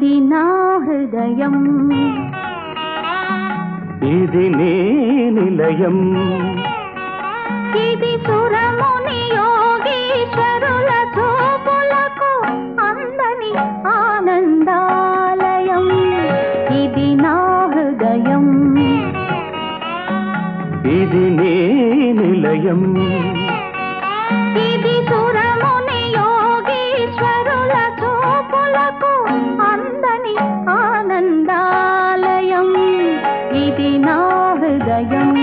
హృదయం. ఇది నీ నిలయం. ఇది సురముని యోగీశ్వరుల చూపులకు అందని ఆనందాలయం. ఇది నా హృదయం. ఇది నీ నిలయం. హృదయం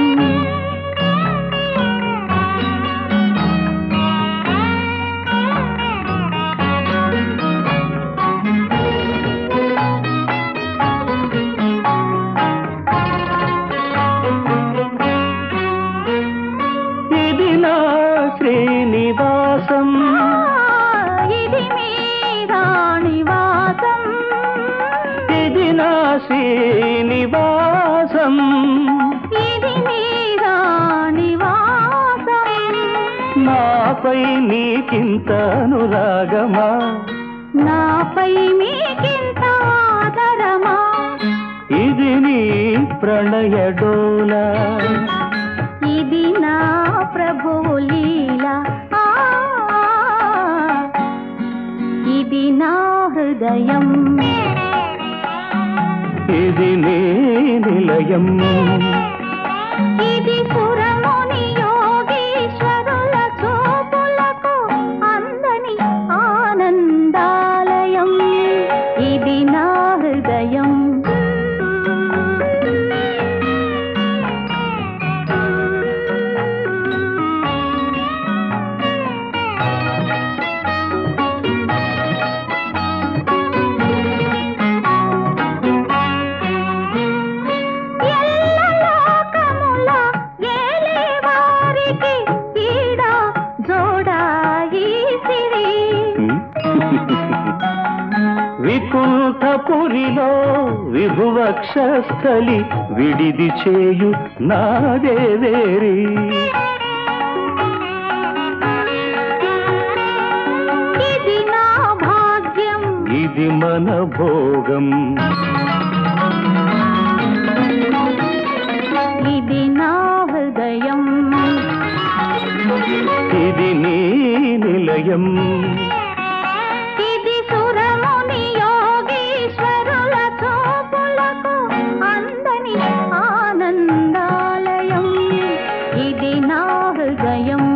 ఇది నా శ్రీనివాసం. ఇది మీ రాణివాసం. ఇది నా శ్రీనివాసం. నాపై నీకింత అనురాగమా? నాపై మీకింత ఆదరమా? ఇది నీ ప్రణయడోల ఇది నా ప్రభువు లీల. ఇది నా హృదయం. ఇది నీ నిలయం. వికుంఠపురిలో విభువక్షస్థలి విడిది చేయు నాదేవేరి ఇది నా భాగ్యం. ఇది మన భోగం. ఇది నా హృదయం. ఇది నీ నిలయం. అందని ఆనందాలయం ఇది నా హృదయం